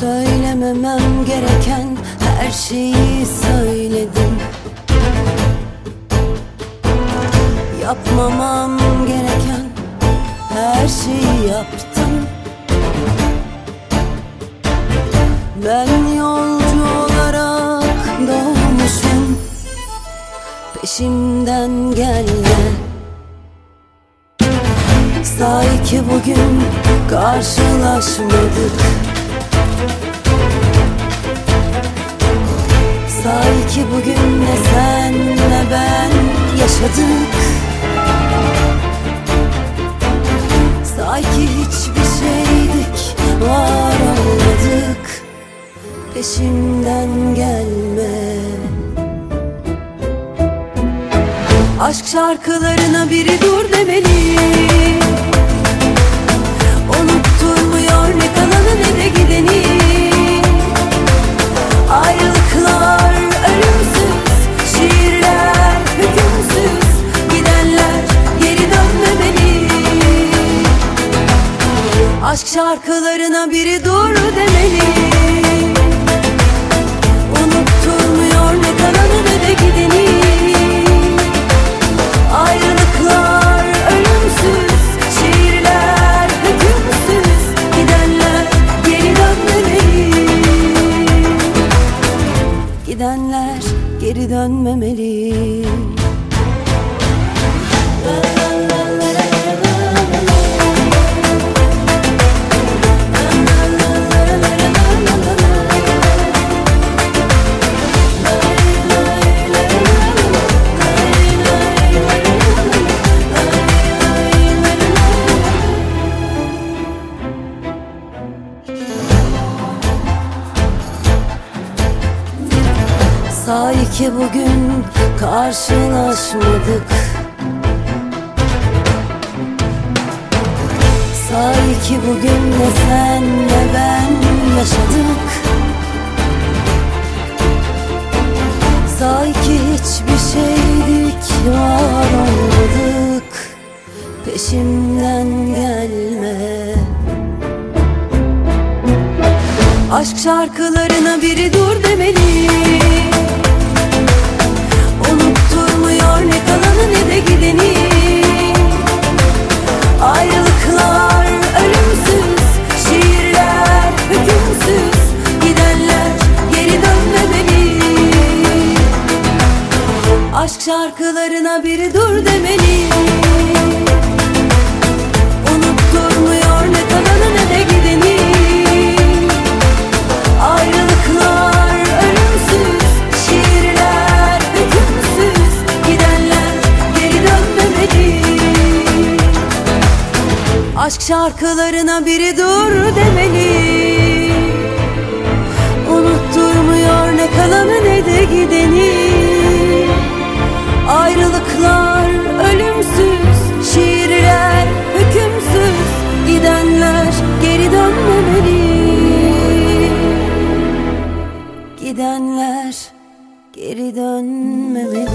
Söylememem gereken her şeyi söyledim. Yapmamam gereken her şeyi yaptım. Ben yolcu olarak doğmuşum. Peşimden gelme Say ki bugün karşılaşmadık yaşadık. Say ki hiçbir şeydik var olmadık. Peşimden gelme. Aşk şarkılarına biri dur demeli şarkılarına biri dur demeli. Unutturmuyor ne kalanı ne de gideni. Ayrılıklar ölümsüz Şiirler hükümsüz Gidenler geri dönmemeli. Gidenler geri dönmemeli Say ki bugün karşılaşmadık. Say ki bugün ne sen ne ben yaşadık. Say ki hiçbir şeydik var olmadık. Peşimden gelme. Aşk şarkılarına biri dur demeli Unutturmuyor ne kalanı ne de gideni. Ayrılıklar ölümsüz Şiirler hükümsüz Gidenler geri dönmemeli. Aşk şarkılarına biri dur demeli Aşk şarkılarına biri dur demeli. Unutturmuyor ne kalanı ne de gideni. Ayrılıklar ölümsüz Şiirler hükümsüz Gidenler geri dönmemeli. Gidenler geri dönmemeli.